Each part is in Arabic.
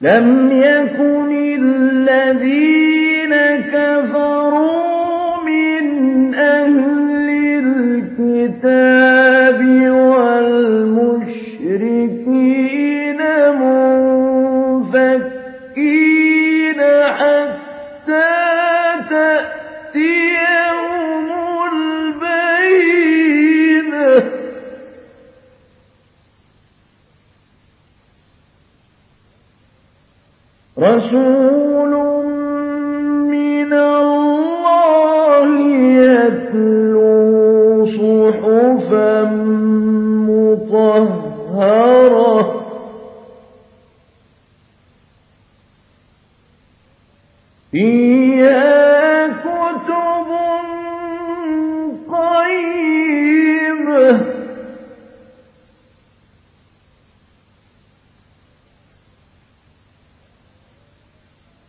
لم يكن الذين كفروا رسول من الله يتلو صحفا مطهرة. فيها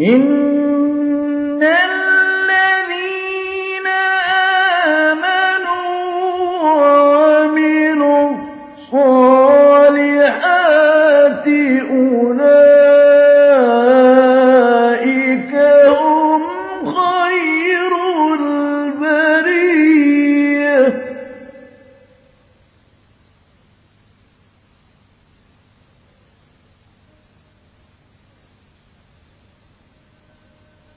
إن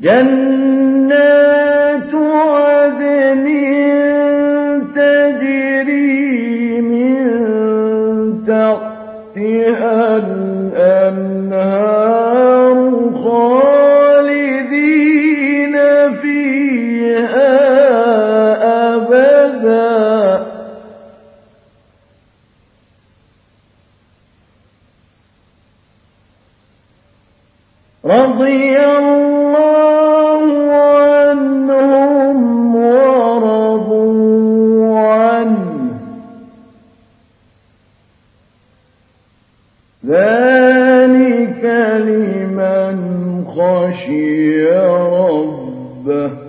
جنات عدن تجري من تحتها الأنهار خالدين فيها أبدا. رضي الله خشي ربه.